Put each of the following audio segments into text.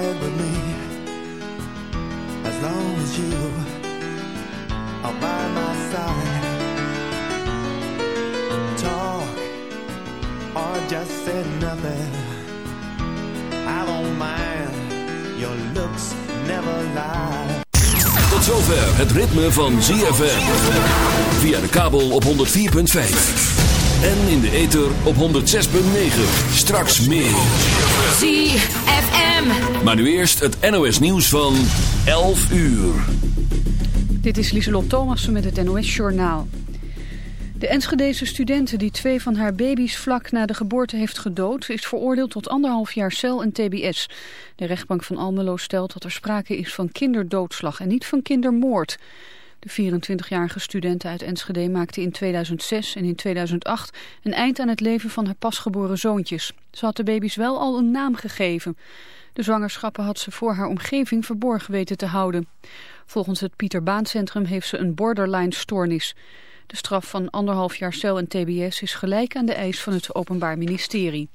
alright with me as long as you are by my side. Talk or just say nothing. I don't mind. Your looks never lie. Tot zover het ritme van ZFM. Via de kabel op 104.5. En in de ether op 106.9. Straks meer. ZFM. Maar nu eerst het NOS nieuws van 11 uur. Dit is Lieselot Thomassen met het NOS-journaal. De Enschedese studente die twee van haar baby's vlak na de geboorte heeft gedood... is veroordeeld tot anderhalf jaar cel en tbs. De rechtbank van Almelo stelt dat er sprake is van kinderdoodslag en niet van kindermoord. De 24-jarige studente uit Enschede maakte in 2006 en in 2008 een eind aan het leven van haar pasgeboren zoontjes. Ze had de baby's wel al een naam gegeven. De zwangerschappen had ze voor haar omgeving verborgen weten te houden. Volgens het Pieter Baan Centrum heeft ze een borderline stoornis. De straf van anderhalf jaar cel en tbs is gelijk aan de eis van het Openbaar Ministerie.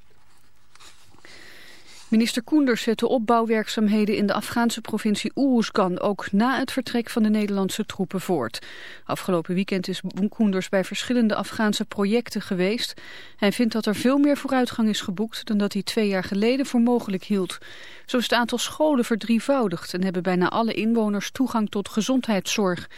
Minister Koenders zet de opbouwwerkzaamheden in de Afghaanse provincie Uruzgan ook na het vertrek van de Nederlandse troepen voort. Afgelopen weekend is Koenders bij verschillende Afghaanse projecten geweest. Hij vindt dat er veel meer vooruitgang is geboekt dan dat hij twee jaar geleden voor mogelijk hield. Zo is het aantal scholen verdrievoudigd en hebben bijna alle inwoners toegang tot gezondheidszorg.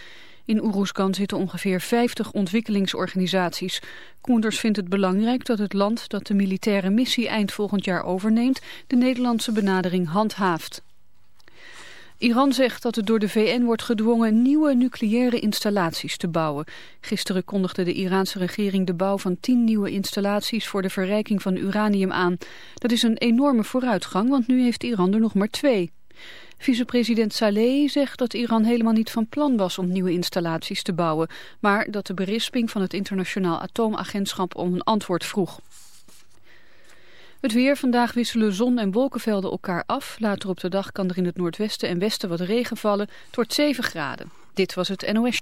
In Oeroesgan zitten ongeveer 50 ontwikkelingsorganisaties. Koenders vindt het belangrijk dat het land dat de militaire missie eind volgend jaar overneemt... de Nederlandse benadering handhaaft. Iran zegt dat het door de VN wordt gedwongen nieuwe nucleaire installaties te bouwen. Gisteren kondigde de Iraanse regering de bouw van tien nieuwe installaties voor de verrijking van uranium aan. Dat is een enorme vooruitgang, want nu heeft Iran er nog maar twee. Vicepresident Saleh zegt dat Iran helemaal niet van plan was om nieuwe installaties te bouwen, maar dat de berisping van het internationaal atoomagentschap om een antwoord vroeg. Het weer. Vandaag wisselen zon- en wolkenvelden elkaar af. Later op de dag kan er in het noordwesten en westen wat regen vallen. Het wordt 7 graden. Dit was het NOS.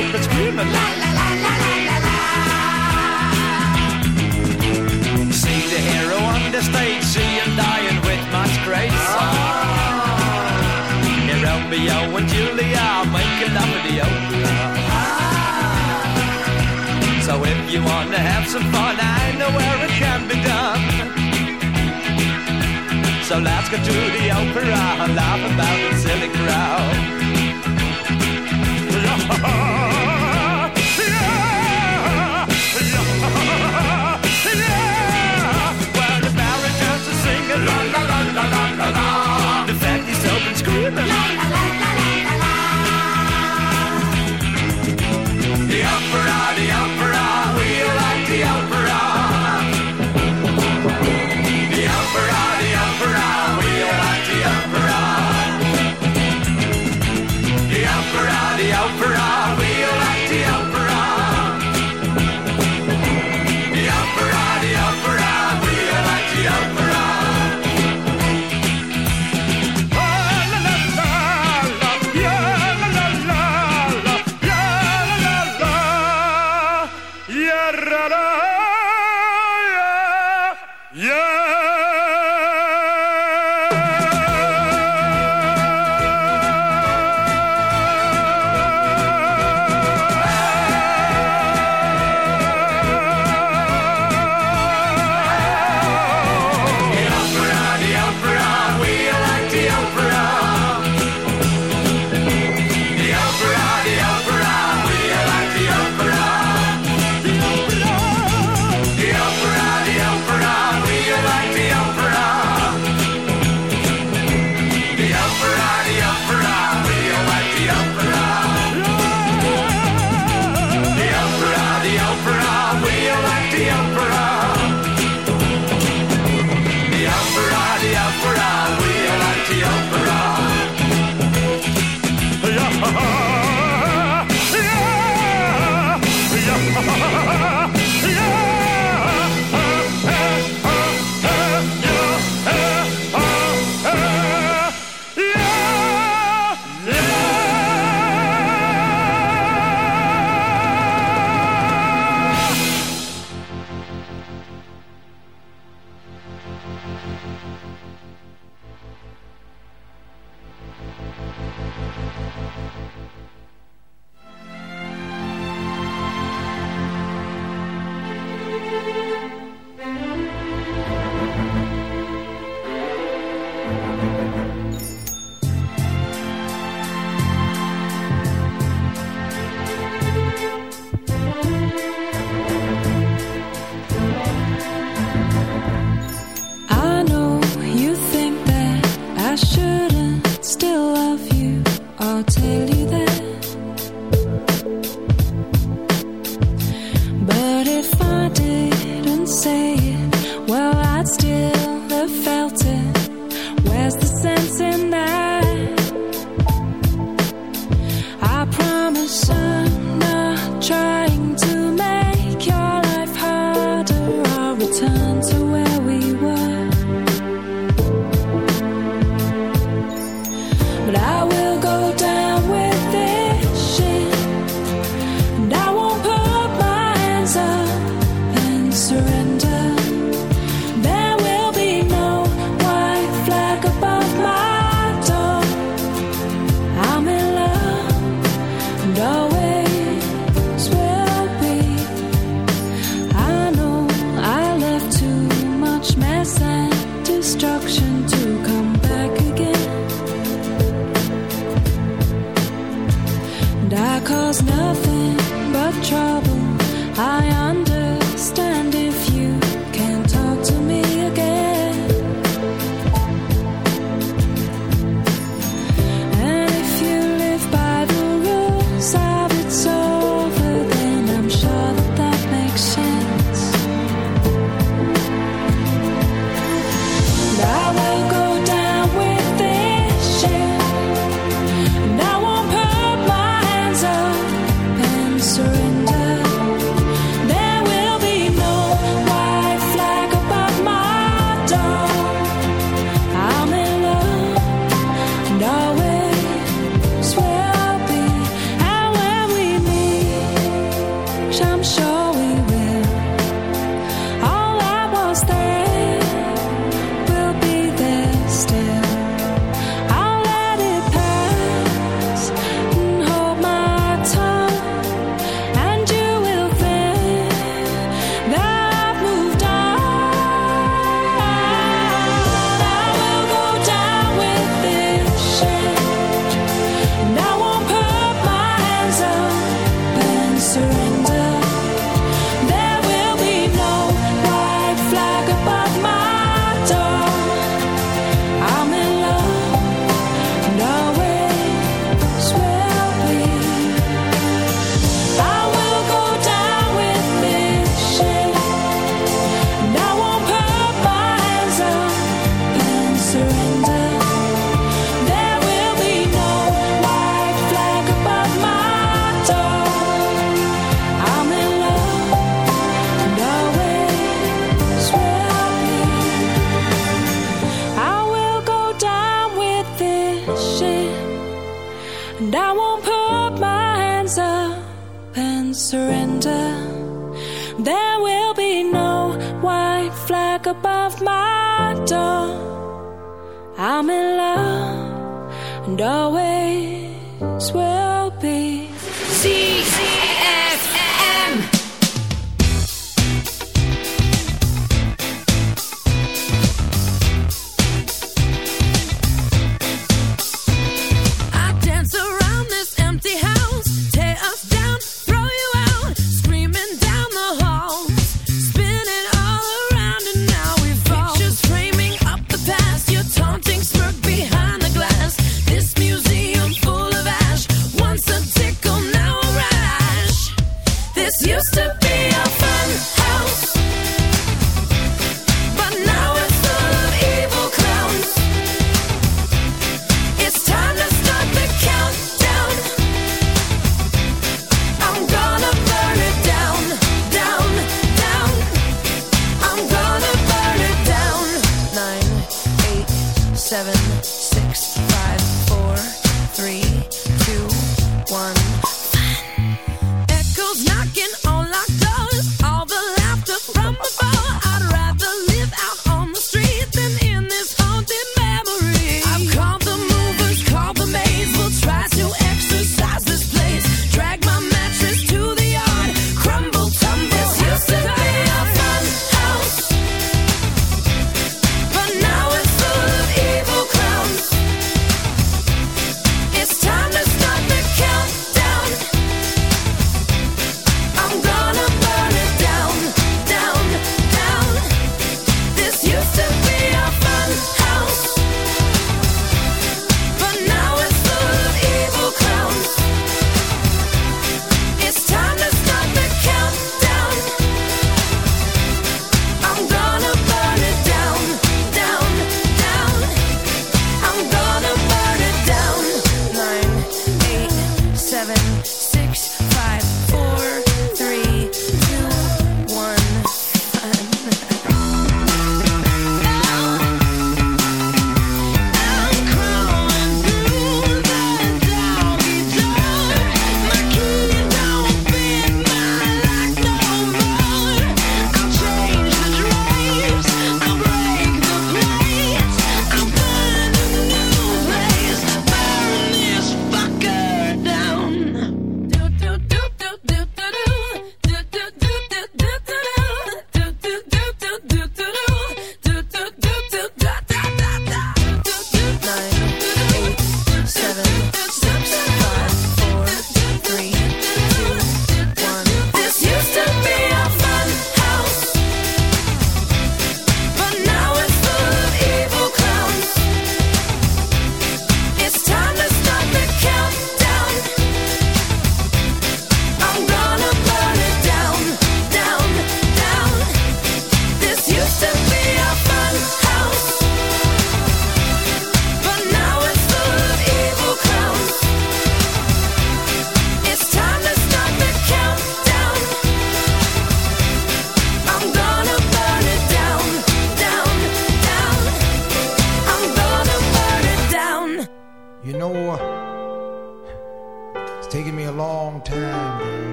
fatties open screaming la la la la la la la. See the hero on the stage, see him dying with much grace. Oh. Here Romeo and Julia making love in the opera. So if you wanna have some fun, I know where it can be done. So let's go to the opera and laugh about the silly crowd. Listen.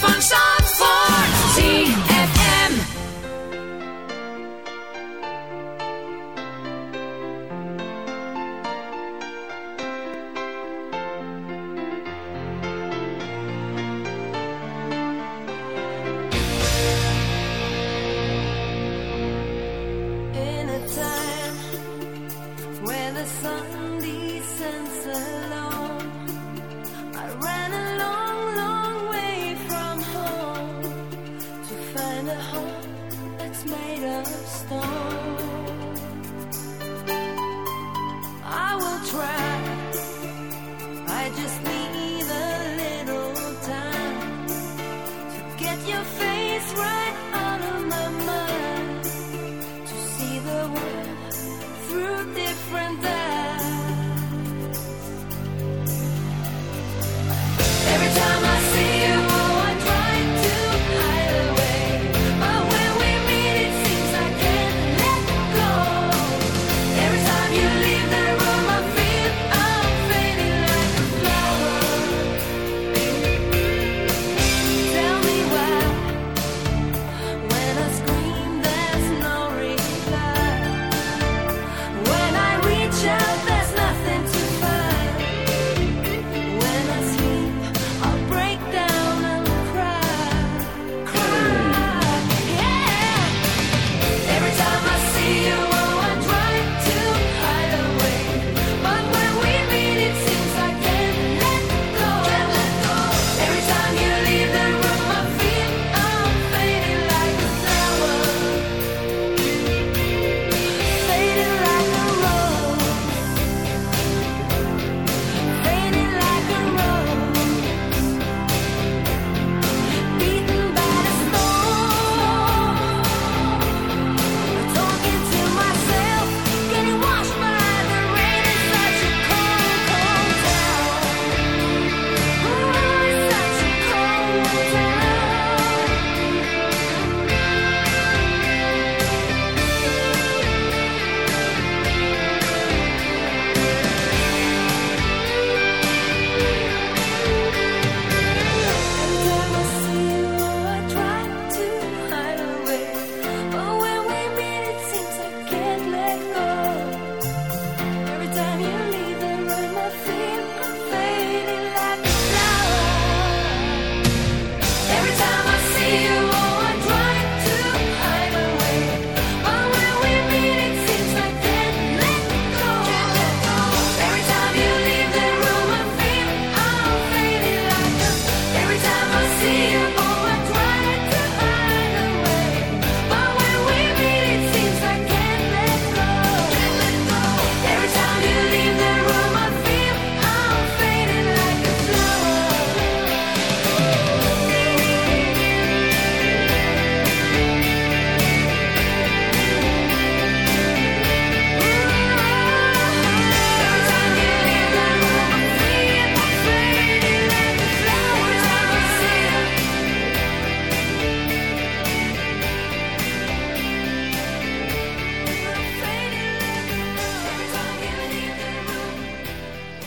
Van Zandvoort. ZFM.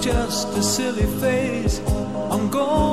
just a silly face. I'm going.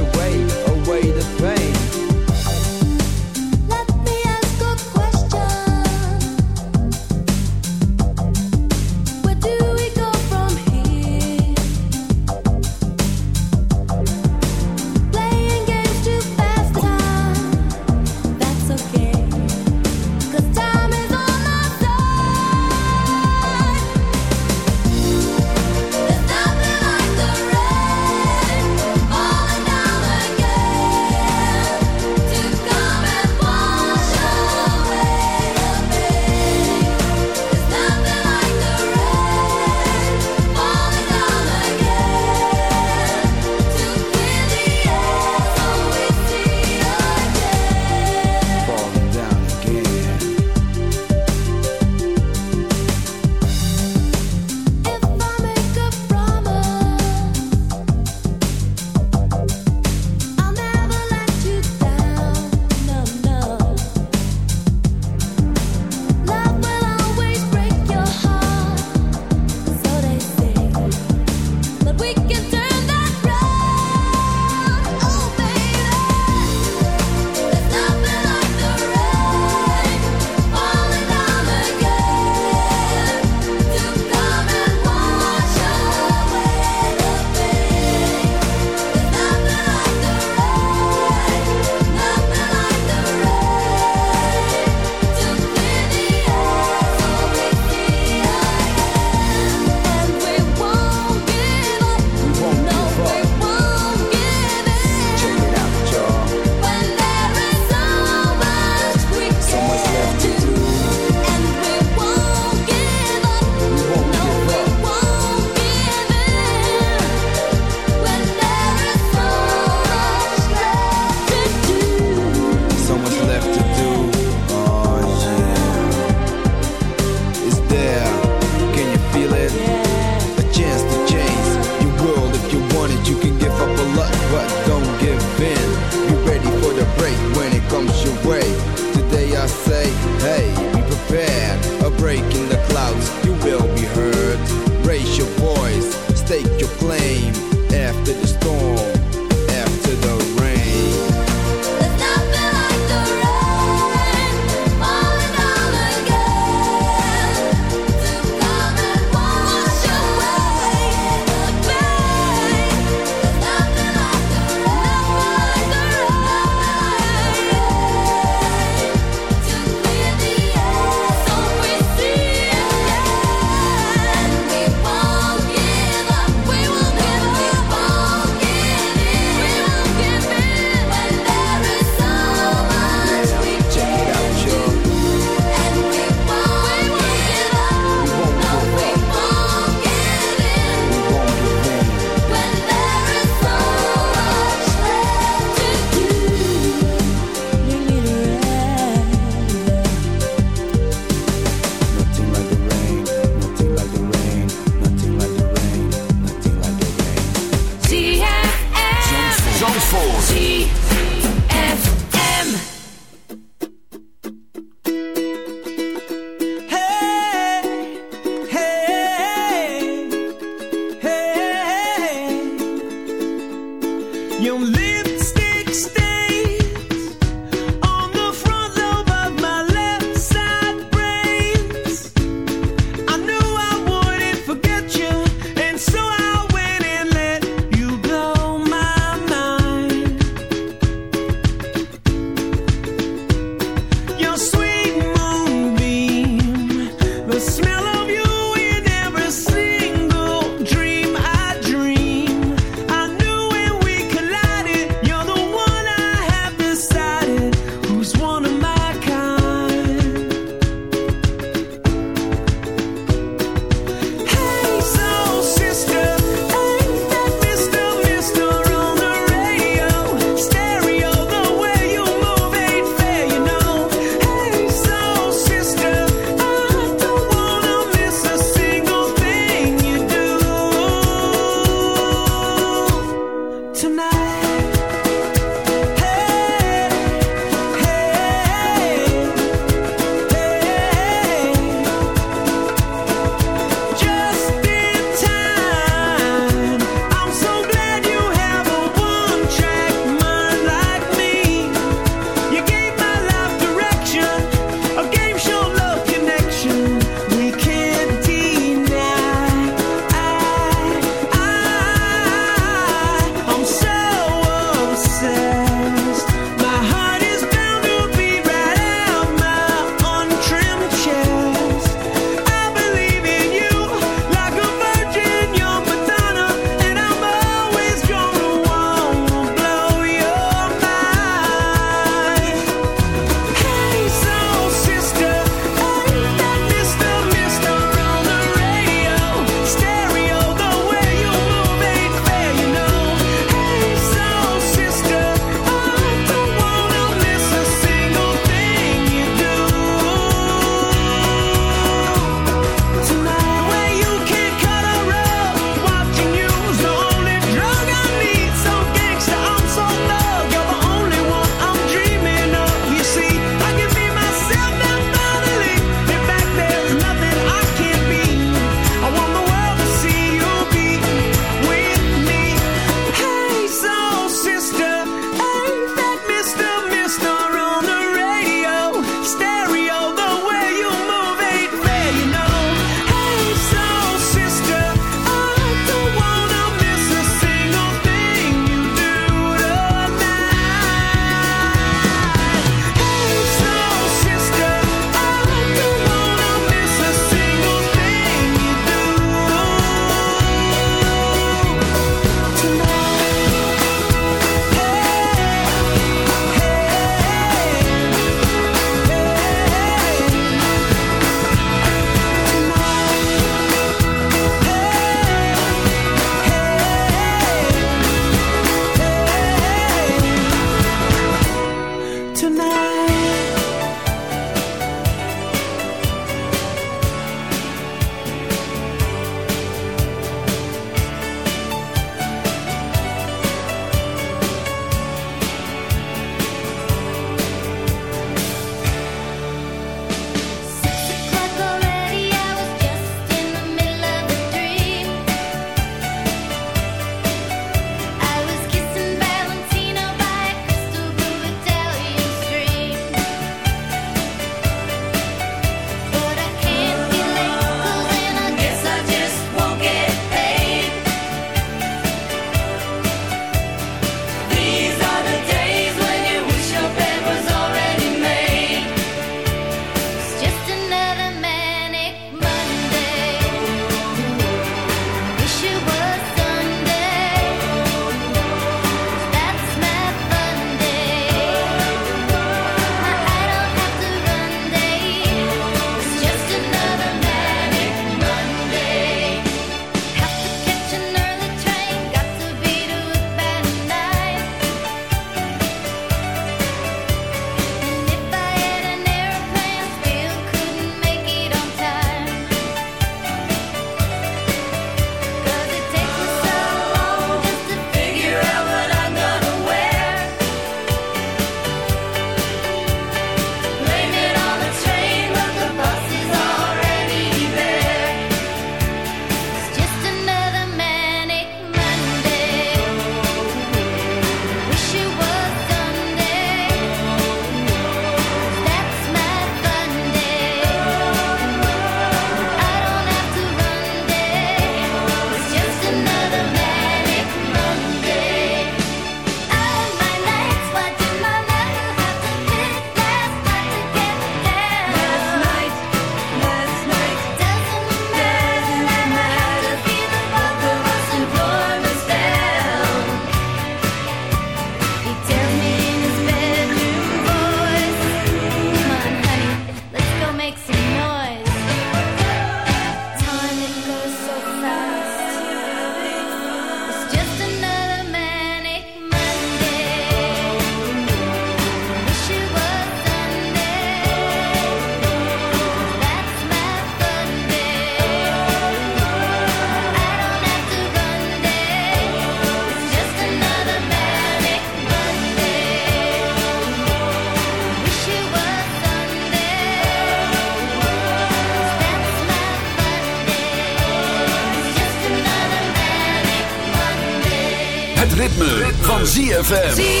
ZFM.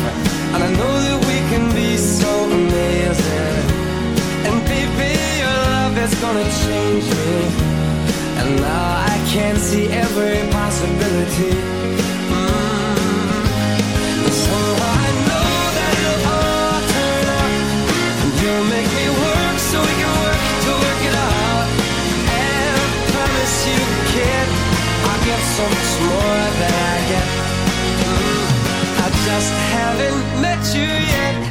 that's gonna change me. And now I can see every possibility. Mm. Somehow I know that it'll all turn You make me work so we can work to work it out. Promise you, i get so much more than I get. Mm. I just haven't met you yet.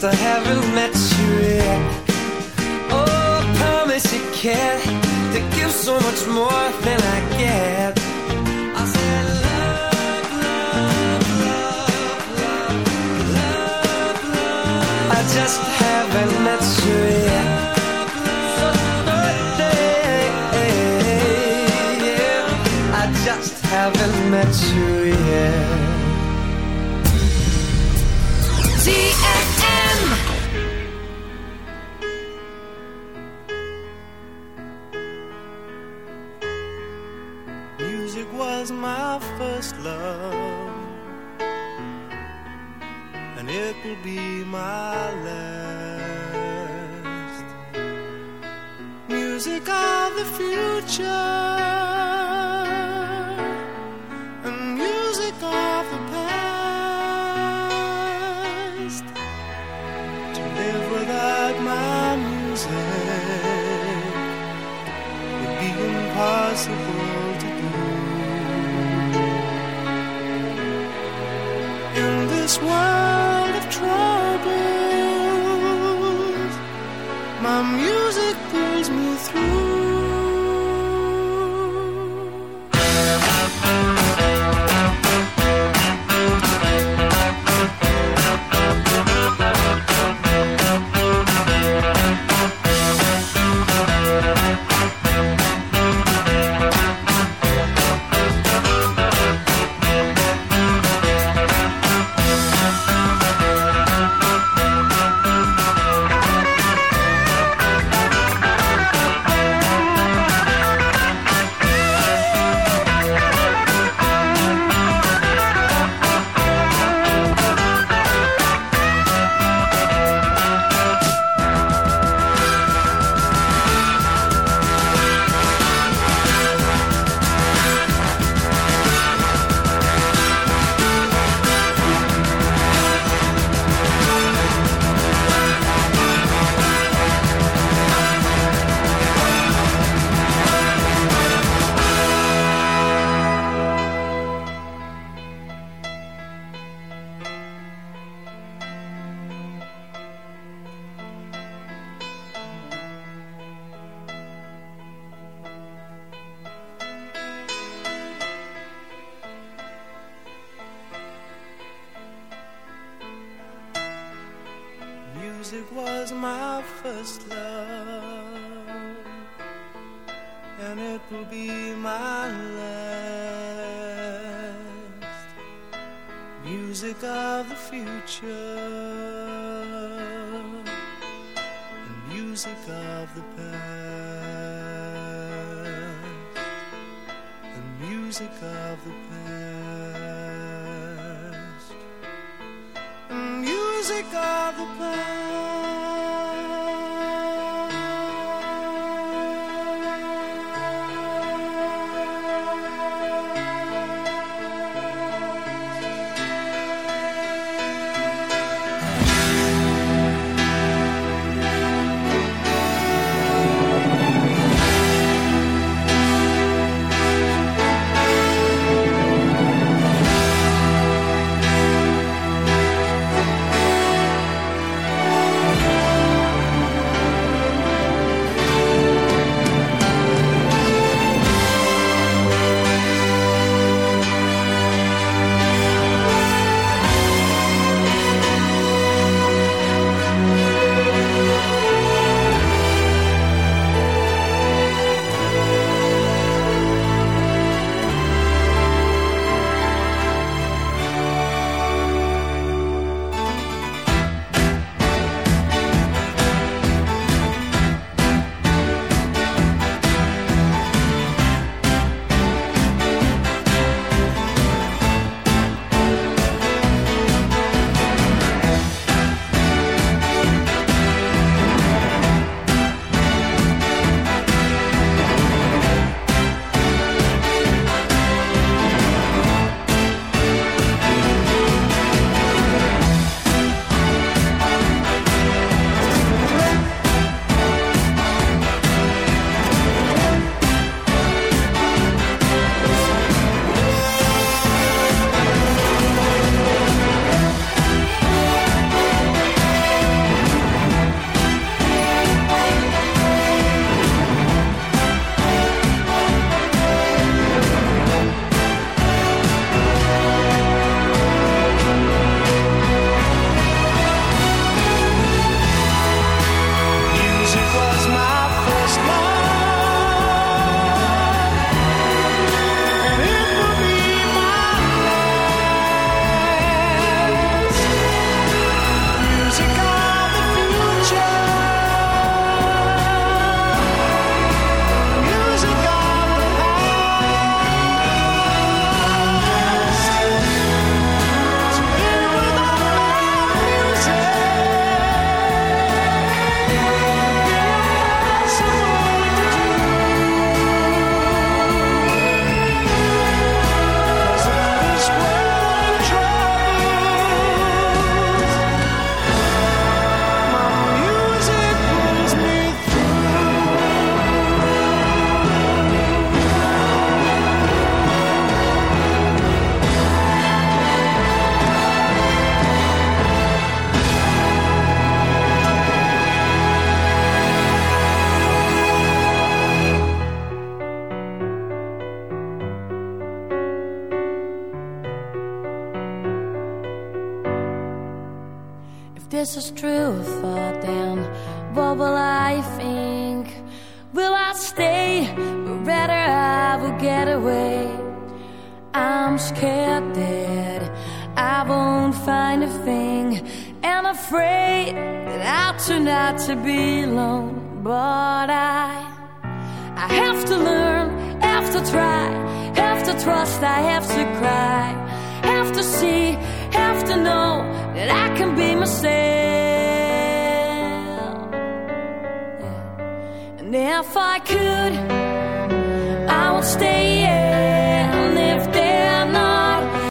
I haven't met you yet. Oh, I promise you can. They give so much more.